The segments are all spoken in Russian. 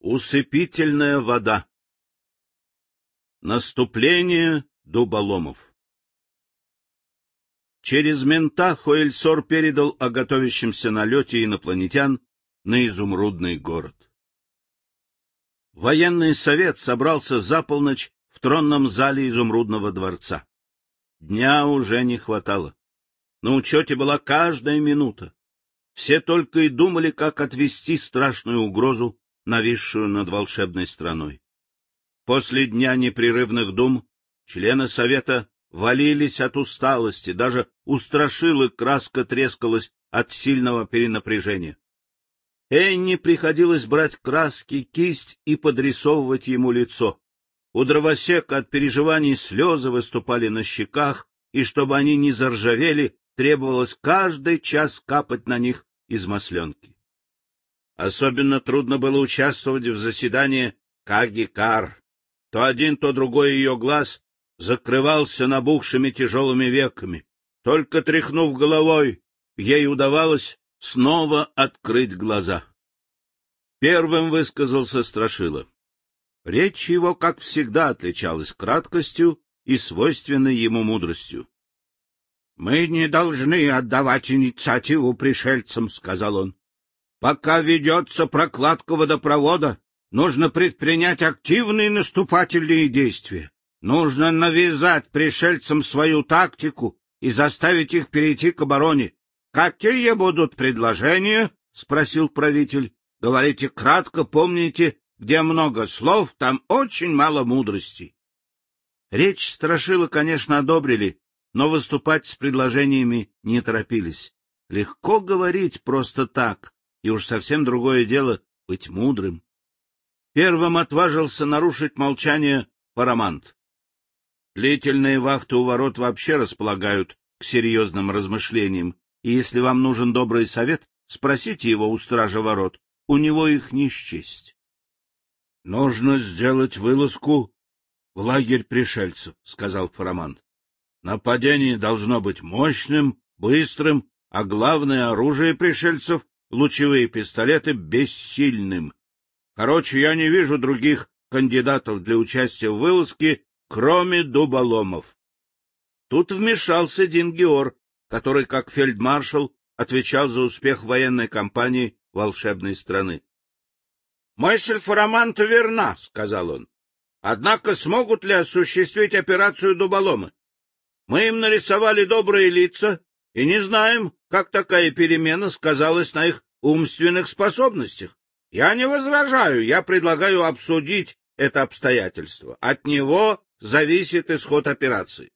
Усыпительная вода. Наступление дуболомов. Через мента Хоэльсор передал о готовящемся налете инопланетян на изумрудный город. Военный совет собрался за полночь в тронном зале изумрудного дворца. Дня уже не хватало. На учете была каждая минута. Все только и думали, как отвести страшную угрозу нависшую над волшебной страной. После дня непрерывных дум члены совета валились от усталости, даже у страшилы краска трескалась от сильного перенапряжения. Энни приходилось брать краски, кисть и подрисовывать ему лицо. У дровосека от переживаний слезы выступали на щеках, и чтобы они не заржавели, требовалось каждый час капать на них из масленки. Особенно трудно было участвовать в заседании Каги-Кар. То один, то другой ее глаз закрывался набухшими тяжелыми веками. Только тряхнув головой, ей удавалось снова открыть глаза. Первым высказался Страшила. Речь его, как всегда, отличалась краткостью и свойственной ему мудростью. — Мы не должны отдавать инициативу пришельцам, — сказал он. Пока ведется прокладка водопровода, нужно предпринять активные наступательные действия. Нужно навязать пришельцам свою тактику и заставить их перейти к обороне. — Какие будут предложения? — спросил правитель. — Говорите кратко, помните, где много слов, там очень мало мудрости. Речь Страшила, конечно, одобрили, но выступать с предложениями не торопились. Легко говорить просто так, и уж совсем другое дело — быть мудрым. Первым отважился нарушить молчание Парамант. Длительные вахты у ворот вообще располагают к серьезным размышлениям, и если вам нужен добрый совет, спросите его у стража ворот, у него их не счесть. — Нужно сделать вылазку в лагерь пришельцев, — сказал Фарамант. — Нападение должно быть мощным, быстрым, а главное оружие пришельцев лучевые пистолеты бессильным. Короче, я не вижу других кандидатов для участия в вылазке, кроме дуболомов. Тут вмешался Дин Геор, который, как фельдмаршал, отвечал за успех военной кампании волшебной страны. — Мысль Фараманта верна, — сказал он. — Однако смогут ли осуществить операцию дуболомы? Мы им нарисовали добрые лица, и не знаем, как такая перемена сказалась на их умственных способностях. Я не возражаю, я предлагаю обсудить это обстоятельство. От него зависит исход операции.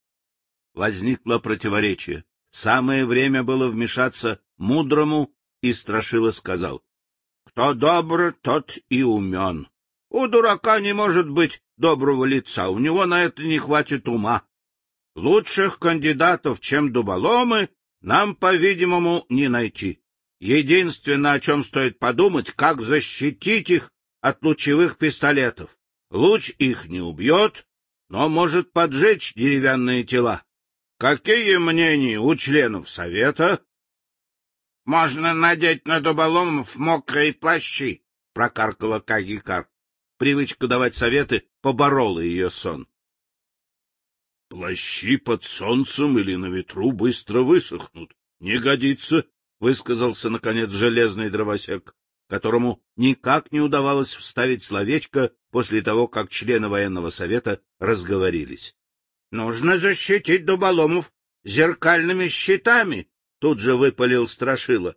Возникло противоречие. Самое время было вмешаться мудрому, и Страшила сказал. — Кто добр, тот и умен. У дурака не может быть доброго лица, у него на это не хватит ума. Лучших кандидатов, чем дуболомы, нам, по-видимому, не найти. Единственное, о чем стоит подумать, как защитить их от лучевых пистолетов. Луч их не убьет, но может поджечь деревянные тела. Какие мнения у членов совета? — Можно надеть на дуболомов мокрые плащи, — прокаркала Кагикар. Привычка давать советы поборола ее сон. Плащи под солнцем или на ветру быстро высохнут. Не годится, — высказался, наконец, железный дровосек, которому никак не удавалось вставить словечко после того, как члены военного совета разговорились. — Нужно защитить дуболомов зеркальными щитами, — тут же выпалил Страшила.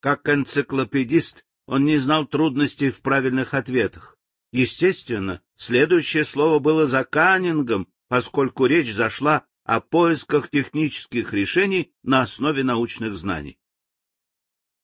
Как энциклопедист он не знал трудностей в правильных ответах. Естественно, следующее слово было за Каннингом, поскольку речь зашла о поисках технических решений на основе научных знаний.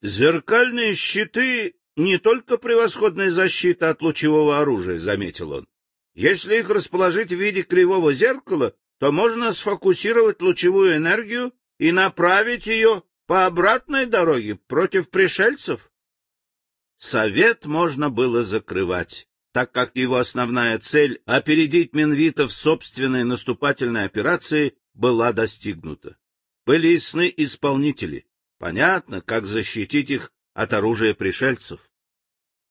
«Зеркальные щиты — не только превосходная защита от лучевого оружия», — заметил он. «Если их расположить в виде кривого зеркала, то можно сфокусировать лучевую энергию и направить ее по обратной дороге против пришельцев». Совет можно было закрывать так как его основная цель — опередить Минвита в собственной наступательной операции — была достигнута. Были и сны исполнители. Понятно, как защитить их от оружия пришельцев.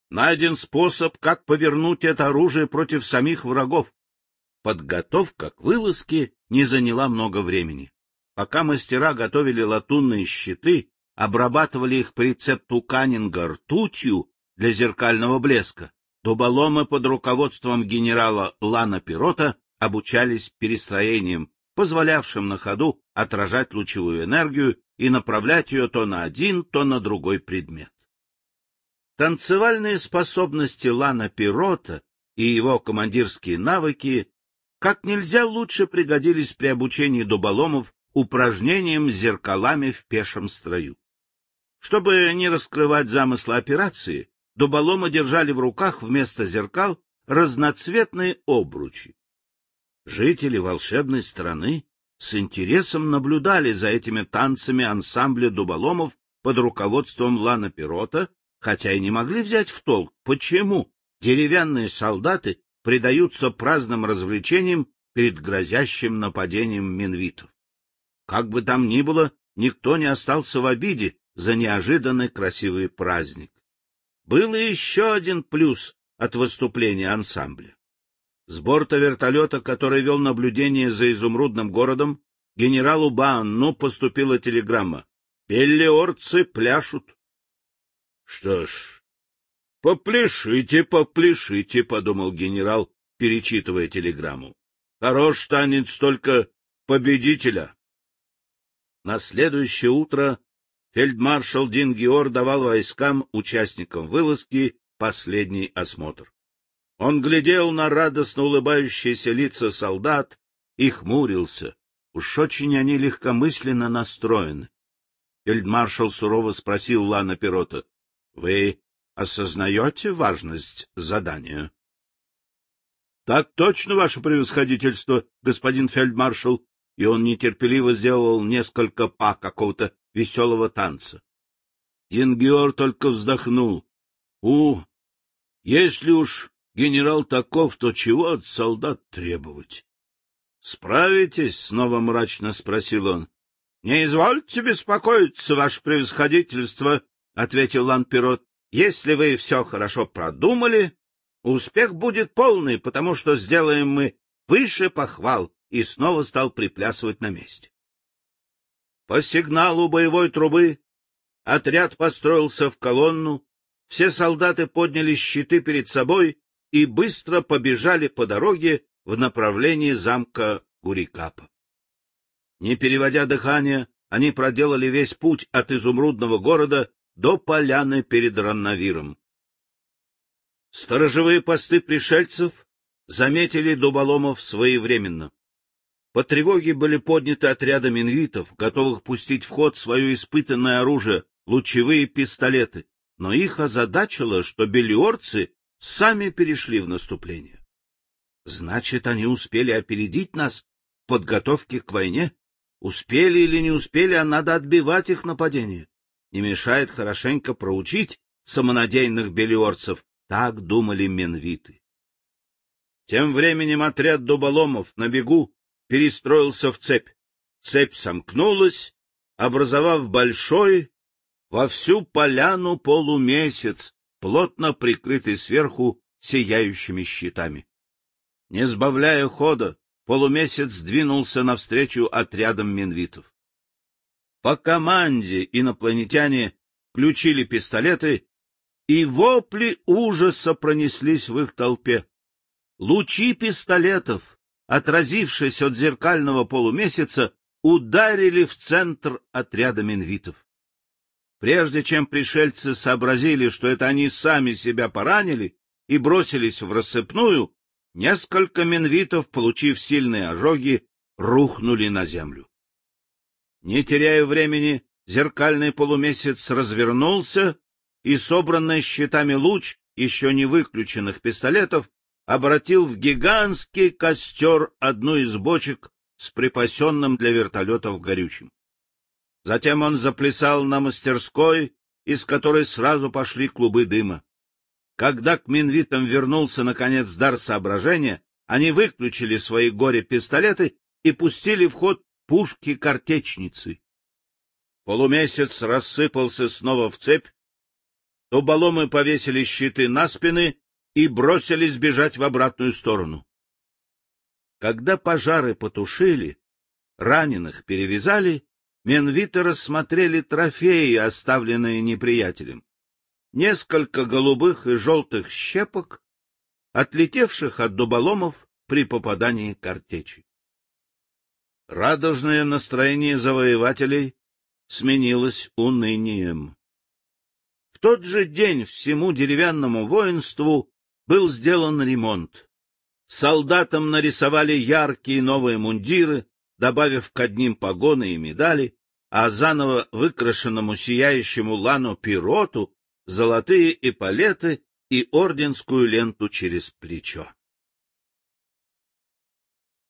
Найден способ, как повернуть это оружие против самих врагов. Подготовка к вылазке не заняла много времени. Пока мастера готовили латунные щиты, обрабатывали их по рецепту Каннинга ртутью для зеркального блеска, дуболомы под руководством генерала Лана Пирота обучались перестроениям, позволявшим на ходу отражать лучевую энергию и направлять ее то на один, то на другой предмет. Танцевальные способности Лана Пирота и его командирские навыки как нельзя лучше пригодились при обучении дуболомов упражнениям с зеркалами в пешем строю. Чтобы не раскрывать замысла операции, дуболомы держали в руках вместо зеркал разноцветные обручи. Жители волшебной страны с интересом наблюдали за этими танцами ансамбля дуболомов под руководством Лана Пирота хотя и не могли взять в толк, почему деревянные солдаты предаются праздным развлечениям перед грозящим нападением минвитов. Как бы там ни было, никто не остался в обиде за неожиданный красивый праздник. Был и еще один плюс от выступления ансамбля. С борта вертолета, который вел наблюдение за изумрудным городом, генералу Баанну поступила телеграмма. «Беллиорцы пляшут». Что ж, попляшите, попляшите, — подумал генерал, перечитывая телеграмму. Хорош танец только победителя. На следующее утро фельдмаршал Дин Геор давал войскам, участникам вылазки, последний осмотр. Он глядел на радостно улыбающиеся лица солдат и хмурился. Уж очень они легкомысленно настроены. Фельдмаршал сурово спросил Лана Пирота. Вы осознаете важность задания? — Так точно, ваше превосходительство, господин фельдмаршал. И он нетерпеливо сделал несколько па какого-то веселого танца. Янгиор только вздохнул. — У, если уж генерал таков, то чего от солдат требовать? — Справитесь? — снова мрачно спросил он. — Не извольте беспокоиться, ваше превосходительство, — ответил Ланпирот, — если вы все хорошо продумали, успех будет полный, потому что сделаем мы выше похвал, и снова стал приплясывать на месте. По сигналу боевой трубы отряд построился в колонну, все солдаты подняли щиты перед собой и быстро побежали по дороге в направлении замка Гурикапа. Не переводя дыхания, они проделали весь путь от изумрудного города до поляны перед Ранновиром. Сторожевые посты пришельцев заметили дуболомов своевременно. По тревоге были подняты отряды минвитов, готовых пустить в ход свое испытанное оружие — лучевые пистолеты, но их озадачило, что белиорцы сами перешли в наступление. Значит, они успели опередить нас в подготовке к войне? Успели или не успели, а надо отбивать их нападение не мешает хорошенько проучить самонадеянных белиорцев, так думали менвиты. Тем временем отряд дуболомов на бегу перестроился в цепь. Цепь сомкнулась, образовав большой во всю поляну полумесяц, плотно прикрытый сверху сияющими щитами. Не сбавляя хода, полумесяц двинулся навстречу отрядам менвитов. По команде инопланетяне включили пистолеты, и вопли ужаса пронеслись в их толпе. Лучи пистолетов, отразившись от зеркального полумесяца, ударили в центр отряда минвитов. Прежде чем пришельцы сообразили, что это они сами себя поранили и бросились в рассыпную, несколько минвитов, получив сильные ожоги, рухнули на землю. Не теряя времени, зеркальный полумесяц развернулся, и собранный щитами луч еще не выключенных пистолетов обратил в гигантский костер одну из бочек с припасенным для вертолетов горючим. Затем он заплясал на мастерской, из которой сразу пошли клубы дыма. Когда к Минвитам вернулся, наконец, дар соображения, они выключили свои горе-пистолеты и пустили в ход пушки-картечницы. Полумесяц рассыпался снова в цепь, Дуболомы повесили щиты на спины и бросились бежать в обратную сторону. Когда пожары потушили, раненых перевязали, менвиты рассмотрели трофеи, оставленные неприятелем. Несколько голубых и желтых щепок, отлетевших от дуболомов при попадании картечи. Радужное настроение завоевателей сменилось унынием. В тот же день всему деревянному воинству был сделан ремонт. Солдатам нарисовали яркие новые мундиры, добавив к одним погоны и медали, а заново выкрашенному сияющему лану пироту золотые эполеты и орденскую ленту через плечо.